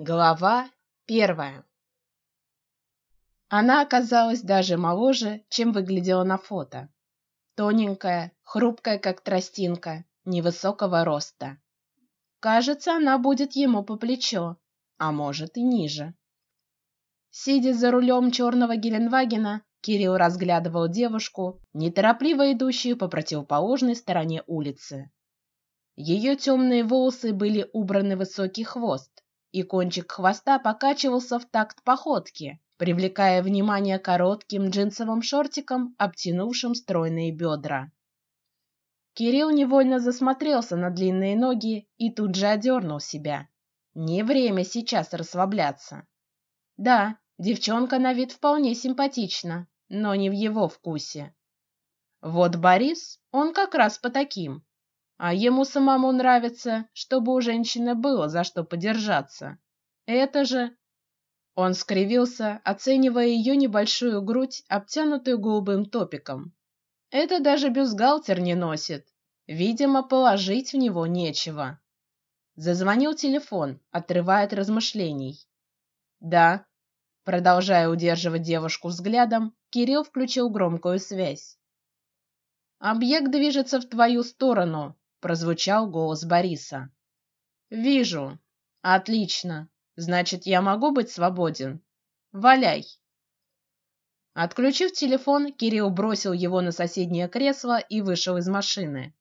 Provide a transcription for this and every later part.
Глава первая. Она оказалась даже моложе, чем выглядела на фото. Тоненькая, хрупкая, как тростинка, невысокого роста. Кажется, она будет ему по плечо, а может и ниже. Сидя за рулем черного Геленвагена, Кирилл разглядывал девушку, неторопливо идущую по противоположной стороне улицы. Ее темные волосы были убраны в высокий хвост, и кончик хвоста покачивался в такт походки, привлекая внимание коротким джинсовым шортиком, обтянувшим стройные бедра. Кирилл невольно засмотрелся на длинные ноги и тут же одернул себя. Не время сейчас расслабляться. Да, девчонка на вид вполне симпатична, но не в его вкусе. Вот Борис, он как раз по таким. А ему самому нравится, чтобы у женщины было за что подержаться. Это же он скривился, оценивая ее небольшую грудь, обтянутую голубым топиком. Это даже бюстгальтер не носит. Видимо, положить в него нечего. Зазвонил телефон, отрывая от размышлений. Да, продолжая удерживать девушку взглядом, Кирилл включил громкую связь. Объект движется в твою сторону, прозвучал голос Бориса. Вижу. Отлично. Значит, я могу быть свободен. Валяй. Отключив телефон, Кирилл бросил его на соседнее кресло и вышел из машины.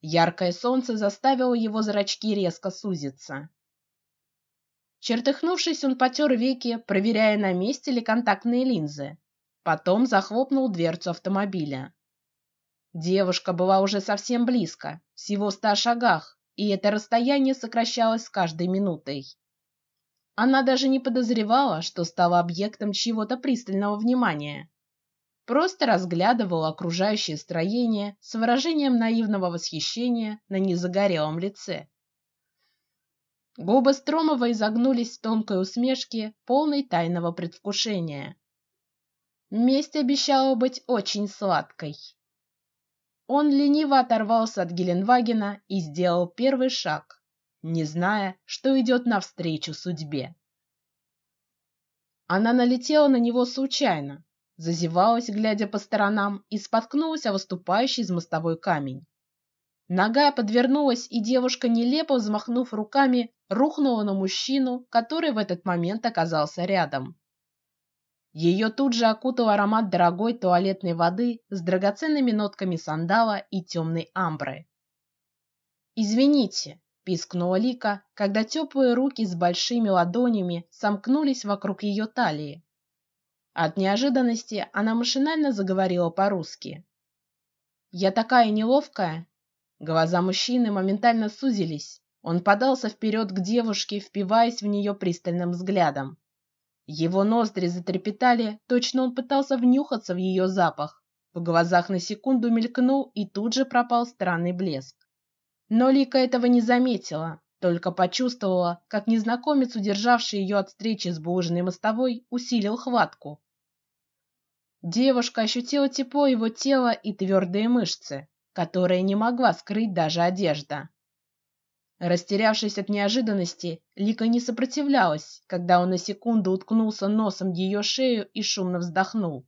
Яркое солнце заставило его зрачки резко сузиться. Чертыхнувшись, он потер веки, проверяя, на месте ли контактные линзы. Потом захлопнул дверцу автомобиля. Девушка была уже совсем близко, всего в ста шагах, и это расстояние сокращалось с каждой минутой. Она даже не подозревала, что стала объектом чьего-то пристального внимания. Просто разглядывала окружающее строение с выражением наивного восхищения на незагорелом лице. Губы Стромова изогнулись в тонкой усмешке, полной тайного предвкушения. Месть обещала быть очень сладкой. Он лениво оторвался от Геленвагена и сделал первый шаг, не зная, что идет навстречу судьбе. Она налетела на него случайно, зазевалась, глядя по сторонам, и споткнулась о выступающий из мостовой камень. Нога подвернулась, и девушка, нелепо взмахнув руками, рухнула на мужчину, который в этот момент оказался рядом. Ее тут же окутал аромат дорогой туалетной воды с драгоценными нотками сандала и темной амбры. Извините, пискнула Лика, когда теплые руки с большими ладонями сомкнулись вокруг ее талии. От неожиданности она машинально заговорила по-русски. Я такая неловкая. Глаза мужчины моментально сузились. Он подался вперед к девушке, впиваясь в нее пристальным взглядом. Его ноздри затрепетали, точно он пытался внюхаться в ее запах. В глазах на секунду мелькнул и тут же пропал странный блеск. Но Лика этого не заметила, только почувствовала, как незнакомец, удержавший ее от встречи с булыжной мостовой, усилил хватку. Девушка ощутила тепло его тела и твердые мышцы, которые не могла скрыть даже одежда. Растерявшись от неожиданности, Лика не сопротивлялась, когда он на секунду уткнулся носом в ее шею и шумно вздохнул.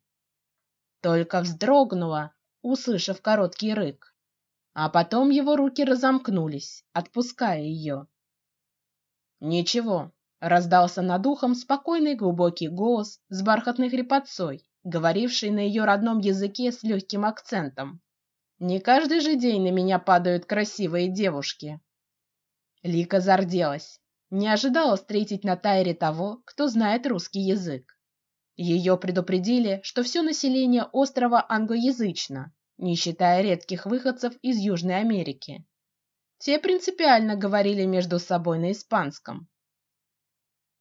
Только вздрогнула, услышав короткий рык, а потом его руки разомкнулись, отпуская ее. Ничего, раздался над ухом спокойный глубокий голос с бархатной хрипотцой, говоривший на ее родном языке с легким акцентом. Не каждый же день на меня падают красивые девушки. Лика зарделась. Не ожидала встретить на Тайре того, кто знает русский язык. Ее предупредили, что все население острова англоязычно, не считая редких выходцев из Южной Америки. Те принципиально говорили между собой на испанском.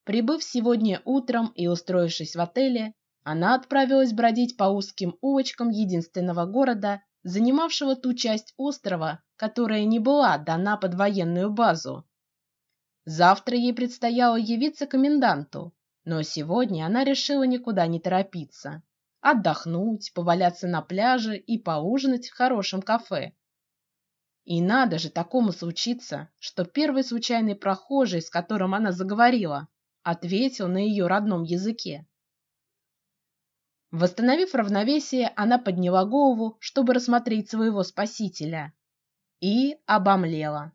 Прибыв сегодня утром и устроившись в отеле, она отправилась бродить по узким улочкам единственного города, занимавшего ту часть острова, которая не была дана под военную базу. Завтра ей предстояло явиться коменданту, но сегодня она решила никуда не торопиться, отдохнуть, поваляться на пляже и поужинать в хорошем кафе. И надо же такому случиться, что первый случайный прохожий, с которым она заговорила, ответил на ее родном языке. Восстановив равновесие, она подняла голову, чтобы рассмотреть своего спасителя, и обомлела.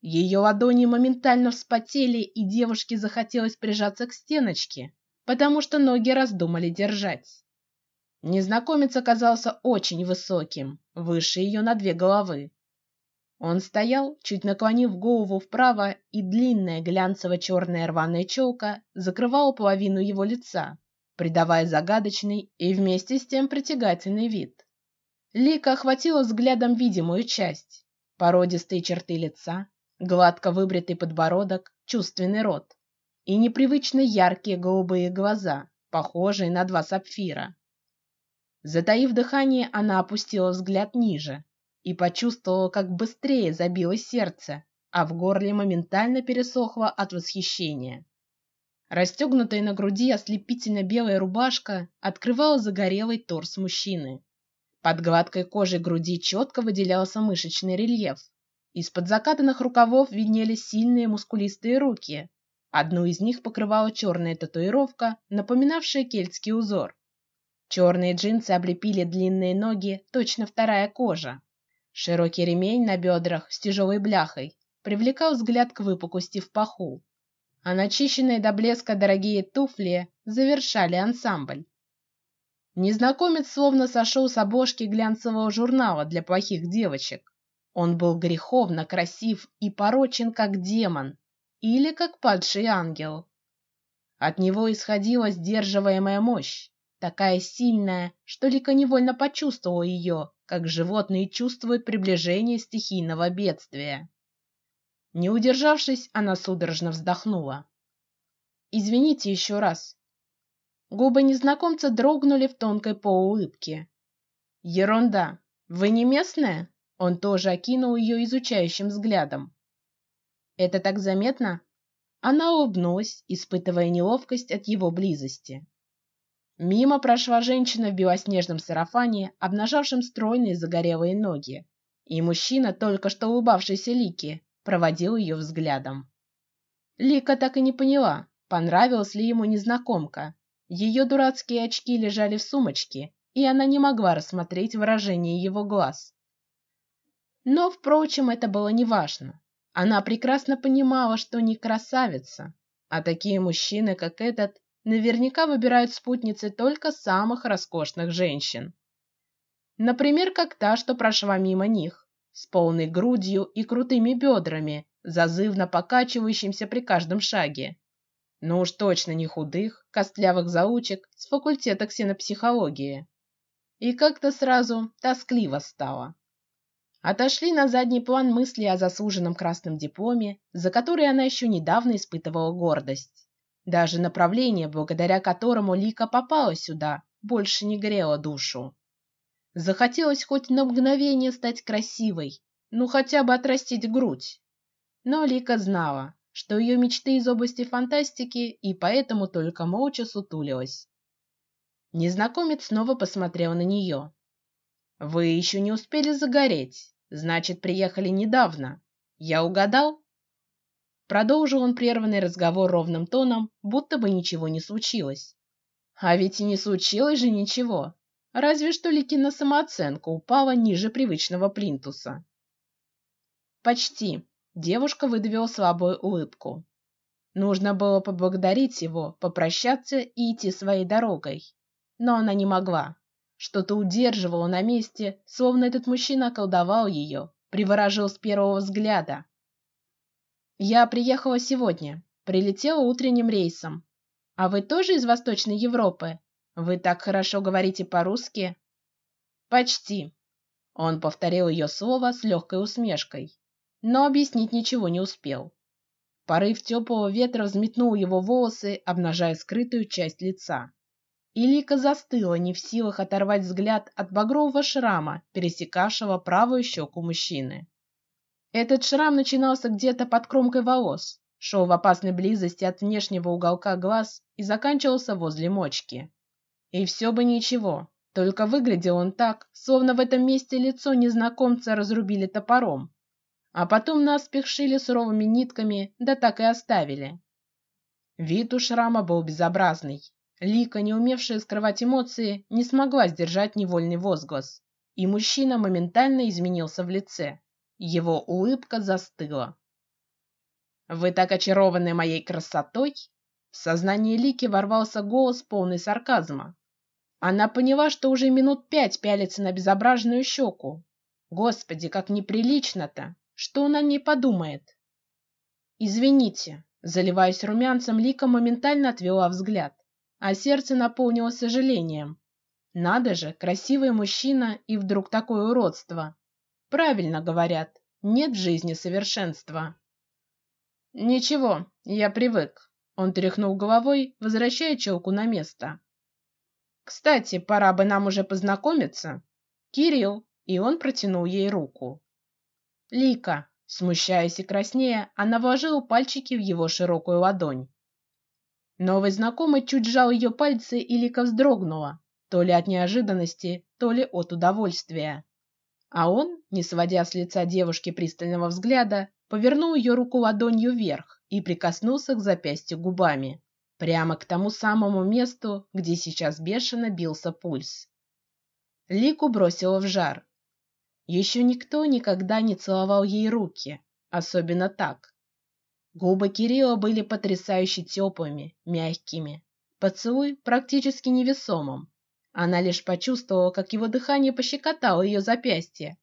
Ее ладони моментально вспотели, и девушке захотелось прижаться к стеночке, потому что ноги раздумали держать. Незнакомец оказался очень высоким, выше ее на две головы. Он стоял, чуть наклонив голову вправо, и длинная глянцево-черная рваная челка закрывала половину его лица, придавая загадочный и вместе с тем притягательный вид. Лика охватила взглядом видимую часть: породистые черты лица, гладко выбритый подбородок, чувственный рот и непривычно яркие голубые глаза, похожие на два сапфира. Затаив дыхание, она опустила взгляд ниже и почувствовала, как быстрее забилось сердце, а в горле моментально пересохло от восхищения. Расстегнутая на груди ослепительно белая рубашка открывала загорелый торс мужчины. Под гладкой кожей груди четко выделялся мышечный рельеф. Из-под закатанных рукавов виднелись сильные мускулистые руки. Одну из них покрывала черная татуировка, напоминавшая кельтский узор. Черные джинсы облепили длинные ноги, точно вторая кожа. Широкий ремень на бедрах с тяжелой бляхой привлекал взгляд к выпуклости в паху, а начищенные до блеска дорогие туфли завершали ансамбль. Незнакомец словно сошел с обложки глянцевого журнала для плохих девочек. Он был греховно красив и порочен, как демон или как падший ангел. От него исходила сдерживаемая мощь, такая сильная, что Лика невольно почувствовала ее, как животные чувствуют приближение стихийного бедствия. Не удержавшись, она судорожно вздохнула. Извините еще раз. Губы незнакомца дрогнули в тонкой полуулыбке. Ерунда. Вы не местная? Он тоже окинул ее изучающим взглядом. Это так заметно? Она улыбнулась, испытывая неловкость от его близости. Мимо прошла женщина в белоснежном сарафане, обнажавшем стройные загорелые ноги, и мужчина, только что улыбавшийся Лике, проводил ее взглядом. Лика так и не поняла, понравилась ли ему незнакомка. Ее дурацкие очки лежали в сумочке, и она не могла рассмотреть выражение его глаз. Но, впрочем, это было неважно. Она прекрасно понимала, что не красавица, а такие мужчины, как этот, наверняка выбирают спутницы только самых роскошных женщин. Например, как та, что прошла мимо них, с полной грудью и крутыми бедрами, зазывно покачивающимся при каждом шаге. Но уж точно не худых, костлявых заучек с факультета ксенопсихологии. И как-то сразу тоскливо стало. Отошли на задний план мысли о заслуженном красном дипломе, за который она еще недавно испытывала гордость. Даже направление, благодаря которому Лика попала сюда, больше не грело душу. Захотелось хоть на мгновение стать красивой, ну хотя бы отрастить грудь. Но Лика знала, что ее мечты из области фантастики, и поэтому только молча сутулилась. Незнакомец снова посмотрел на нее. Вы еще не успели загореть, значит, приехали недавно. Я угадал? Продолжил он прерванный разговор ровным тоном, будто бы ничего не случилось. А ведь и не случилось же ничего. Разве что Ликина самооценка упала ниже привычного плинтуса. Почти. Девушка выдавила слабую улыбку. Нужно было поблагодарить его, попрощаться и идти своей дорогой, но она не могла. Что-то удерживало на месте, словно этот мужчина колдовал ее, приворожил с первого взгляда. Я приехала сегодня, прилетела утренним рейсом. А вы тоже из Восточной Европы? Вы так хорошо говорите по-русски. Почти. Он повторил ее слово с легкой усмешкой, но объяснить ничего не успел. Порыв теплого ветра взметнул его волосы, обнажая скрытую часть лица. И Лика застыла, не в силах оторвать взгляд от багрового шрама, пересекавшего правую щеку мужчины. Этот шрам начинался где-то под кромкой волос, шел в опасной близости от внешнего уголка глаз и заканчивался возле мочки. И все бы ничего, только выглядел он так, словно в этом месте лицо незнакомца разрубили топором, а потом наспех шили суровыми нитками, да так и оставили. Вид у шрама был безобразный. Лика, не умевшая скрывать эмоции, не смогла сдержать невольный возглас, и мужчина моментально изменился в лице. Его улыбка застыла. Вы так очарованы моей красотой? В сознание Лики ворвался голос полный сарказма. Она поняла, что уже минут пять пялится на безобразную щеку. Господи, как неприлично-то! Что он о ней подумает? Извините, заливаясь румянцем, Лика моментально отвела взгляд а сердце наполнилось сожалением. Надо же, красивый мужчина и вдруг такое уродство. Правильно говорят, нет в жизни совершенства. Ничего, я привык. Он тряхнул головой, возвращая челку на место. Кстати, пора бы нам уже познакомиться. Кирилл, и он протянул ей руку. Лика, смущаясь и краснея, она вложила пальчики в его широкую ладонь. Новый знакомый чуть сжал ее пальцы, и Лика вздрогнула, то ли от неожиданности, то ли от удовольствия. А он, не сводя с лица девушки пристального взгляда, повернул ее руку ладонью вверх и прикоснулся к запястью губами, прямо к тому самому месту, где сейчас бешено бился пульс. Лику бросило в жар. Еще никто никогда не целовал ей руки, особенно так. Губы Кирилла были потрясающе теплыми, мягкими. Поцелуй практически невесомым. Она лишь почувствовала, как его дыхание пощекотало ее запястье,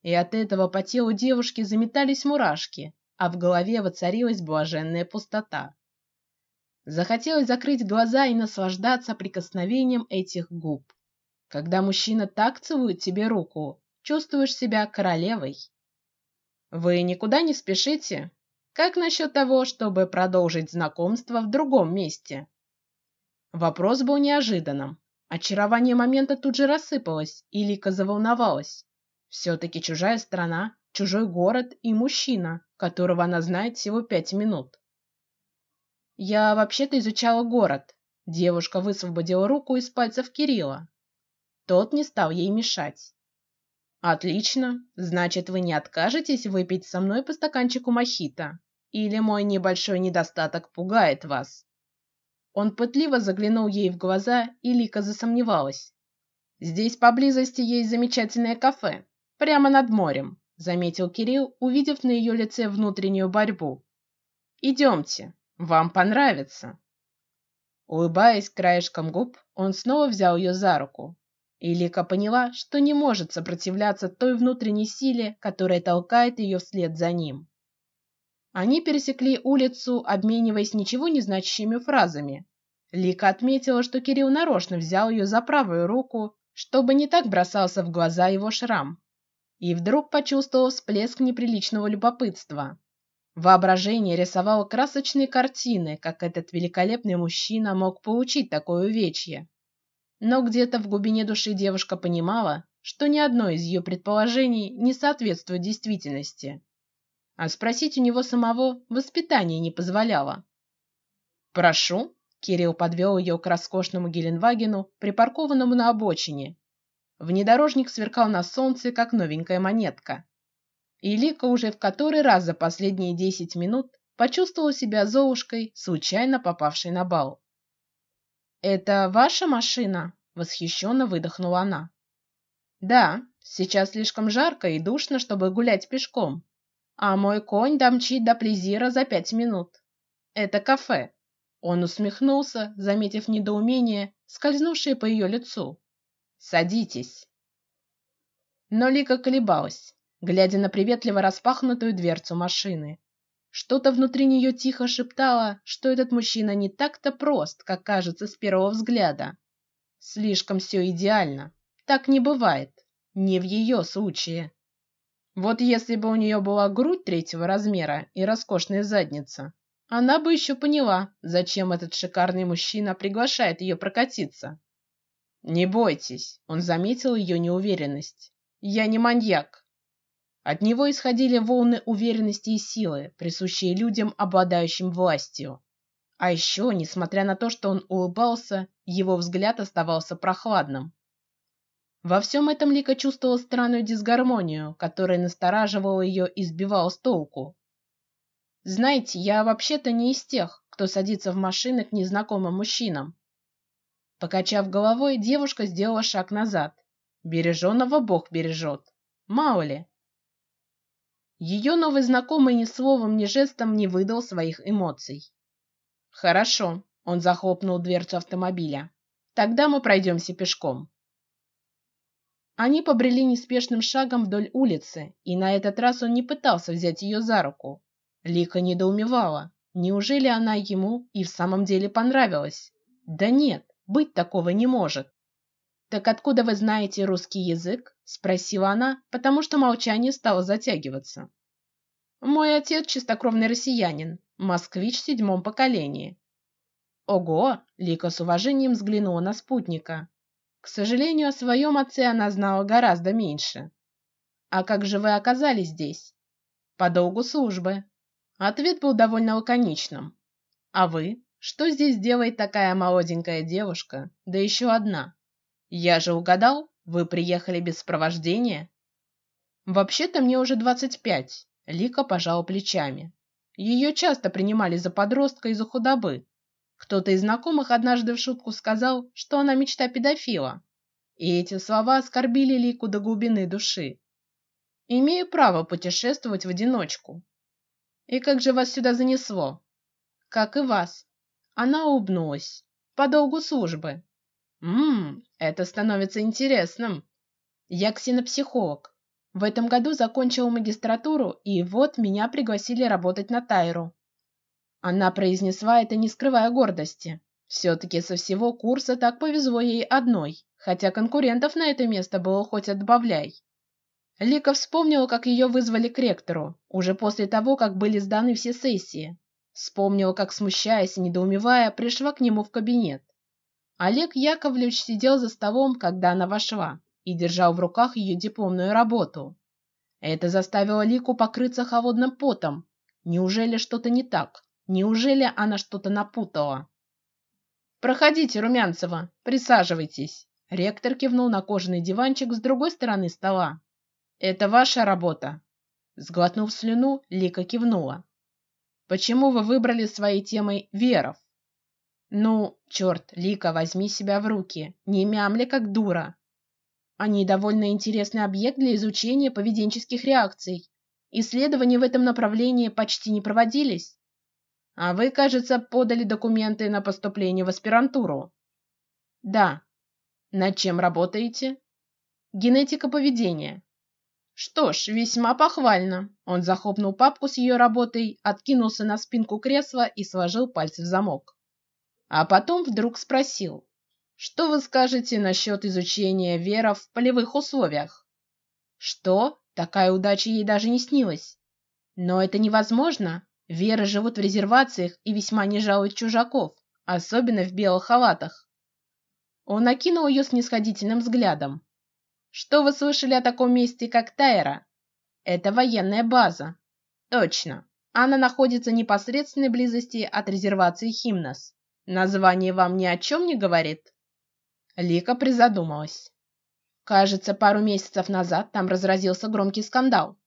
и от этого по телу девушки заметались мурашки, а в голове воцарилась блаженная пустота. Захотелось закрыть глаза и наслаждаться прикосновением этих губ. Когда мужчина так целует тебе руку, чувствуешь себя королевой. Вы никуда не спешите, как насчет того, чтобы продолжить знакомство в другом месте? Вопрос был неожиданным. Очарование момента тут же рассыпалось, и Лика заволновалась. Все-таки чужая страна, чужой город и мужчина, которого она знает всего пять минут. Я вообще-то изучала город. Девушка высвободила руку из пальцев Кирилла. Тот не стал ей мешать. Отлично, значит, вы не откажетесь выпить со мной по стаканчику мохито. Или мой небольшой недостаток пугает вас? Он пытливо заглянул ей в глаза, и Лика засомневалась. Здесь поблизости есть замечательное кафе, прямо над морем, заметил Кирилл, увидев на ее лице внутреннюю борьбу. Идемте, вам понравится. Улыбаясь краешком губ, он снова взял ее за руку. И Лика поняла, что не может сопротивляться той внутренней силе, которая толкает ее вслед за ним. Они пересекли улицу, обмениваясь ничего не значащими фразами. Лика отметила, что Кирилл нарочно взял ее за правую руку, чтобы не так бросался в глаза его шрам, и вдруг почувствовал всплеск неприличного любопытства. Воображение рисовало красочные картины, как этот великолепный мужчина мог получить такое увечье. Но где-то в глубине души девушка понимала, что ни одно из ее предположений не соответствует действительности а спросить у него самого воспитание не позволяло. Прошу. Кирилл подвел ее к роскошному Геленвагену, припаркованному на обочине. Внедорожник сверкал на солнце, как новенькая монетка. И Лика уже в который раз за последние десять минут почувствовала себя Золушкой, случайно попавшей на бал. Это ваша машина? Восхищенно выдохнула она. Да, сейчас слишком жарко и душно, чтобы гулять пешком а мой конь домчит до Плезира за пять минут. Это кафе. Он усмехнулся, заметив недоумение, скользнувшее по ее лицу. Садитесь. Но Лика колебалась, глядя на приветливо распахнутую дверцу машины. Что-то внутри нее тихо шептало, что этот мужчина не так-то прост, как кажется с первого взгляда. Слишком все идеально. Так не бывает. Не в ее случае. Вот если бы у нее была грудь третьего размера и роскошная задница, она бы еще поняла, зачем этот шикарный мужчина приглашает ее прокатиться. Не бойтесь, он заметил ее неуверенность. Я не маньяк. От него исходили волны уверенности и силы, присущие людям, обладающим властью. А еще, несмотря на то, что он улыбался, его взгляд оставался прохладным. Во всем этом Лика чувствовала странную дисгармонию, которая настораживала ее и сбивала с толку. Знаете, я вообще-то не из тех, кто садится в машины к незнакомым мужчинам. Покачав головой, девушка сделала шаг назад. Береженного Бог бережет. Мало ли. Ее новый знакомый ни словом, ни жестом не выдал своих эмоций. Хорошо, он захлопнул дверцу автомобиля. Тогда мы пройдемся пешком. Они побрели неспешным шагом вдоль улицы, и на этот раз он не пытался взять ее за руку. Лика недоумевала, неужели она ему и в самом деле понравилась? Да нет, быть такого не может. Так откуда вы знаете русский язык? Спросила она, потому что молчание стало затягиваться. Мой отец чистокровный россиянин, москвич в седьмом поколении. Ого! Лика с уважением взглянула на спутника. К сожалению, о своем отце она знала гораздо меньше. А как же вы оказались здесь? По долгу службы. Ответ был довольно лаконичным. А вы? Что здесь делает такая молоденькая девушка, да еще одна? Я же угадал, вы приехали без сопровождения. Вообще-то мне уже двадцать пять. Лика пожала плечами. Ее часто принимали за подростка из-за худобы, кто-то из знакомых однажды в шутку сказал, что она мечта педофила, и эти слова оскорбили Лику до глубины души. Имею право путешествовать в одиночку. И как же вас сюда занесло? Как и вас. Она улыбнулась. По долгу службы. Мм, это становится интересным. Я ксенопсихолог. В этом году закончила магистратуру, и вот меня пригласили работать на Тайру. Она произнесла это, не скрывая гордости. Все-таки со всего курса так повезло ей одной, хотя конкурентов на это место было хоть отбавляй. Лика вспомнила, как ее вызвали к ректору уже после того, как были сданы все сессии. Вспомнила, как смущаясь и недоумевая, пришла к нему в кабинет. Олег Яковлевич сидел за столом, когда она вошла, и держал в руках ее дипломную работу. Это заставило Лику покрыться холодным потом. Неужели что-то не так? Неужели она что-то напутала? Проходите, Румянцева, присаживайтесь. Ректор кивнул на кожаный диванчик с другой стороны стола. Это ваша работа. Сглотнув слюну, Лика кивнула. Почему вы выбрали своей темой веров? Ну, черт, Лика, возьми себя в руки, не мямли как дура. Они довольно интересный объект для изучения поведенческих реакций. Исследования в этом направлении почти не проводились. А вы, кажется, подали документы на поступление в аспирантуру. Да. Над чем работаете? Генетика поведения. Что ж, весьма похвально. Он захлопнул папку с ее работой, откинулся на спинку кресла и сложил пальцы в замок. А потом вдруг спросил: "Что вы скажете насчет изучения вера в полевых условиях?" Что? Такая удача ей даже не снилась. Но это невозможно. Веры живут в резервациях и весьма не жалуют чужаков, особенно в белых халатах. Он окинул ее снисходительным взглядом. Что вы слышали о таком месте, как Тайра? Это военная база. Точно. Она находится непосредственной близости от резервации Химнос. Название вам ни о чем не говорит? Лика призадумалась. Кажется, пару месяцев назад там разразился громкий скандал.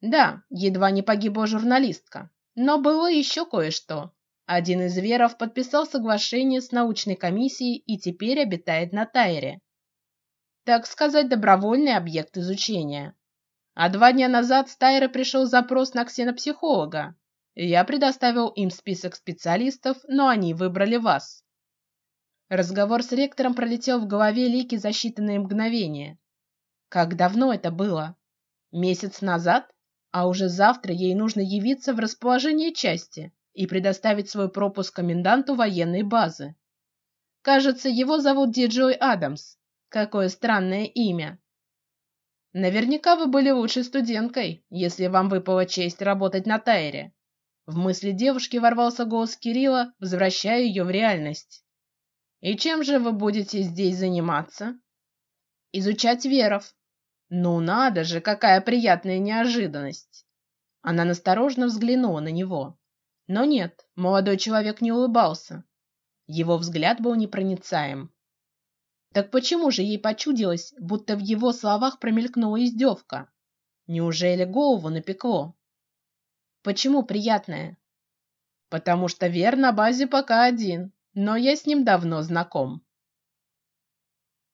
Да, едва не погибла журналистка. Но было еще кое-что. Один из веров подписал соглашение с научной комиссией и теперь обитает на Тайре. Так сказать, добровольный объект изучения. А два дня назад с Тайры пришел запрос на ксенопсихолога. Я предоставил им список специалистов, но они выбрали вас. Разговор с ректором пролетел в голове Лики за считанные мгновения. Как давно это было? Месяц назад? а уже завтра ей нужно явиться в расположение части и предоставить свой пропуск коменданту военной базы. Кажется, его зовут Диджой Адамс. Какое странное имя. Наверняка вы были лучшей студенткой, если вам выпала честь работать на Тайре. В мысли девушки ворвался голос Кирилла, возвращая ее в реальность. И чем же вы будете здесь заниматься? Изучать веров, ну надо же, какая приятная неожиданность! Она насторожно взглянула на него, но нет, молодой человек не улыбался. Его взгляд был непроницаем. Так почему же ей почудилось, будто в его словах промелькнула издевка? Неужели голову напекло? Почему приятная? потому что Вер на базе пока один, но я с ним давно знаком.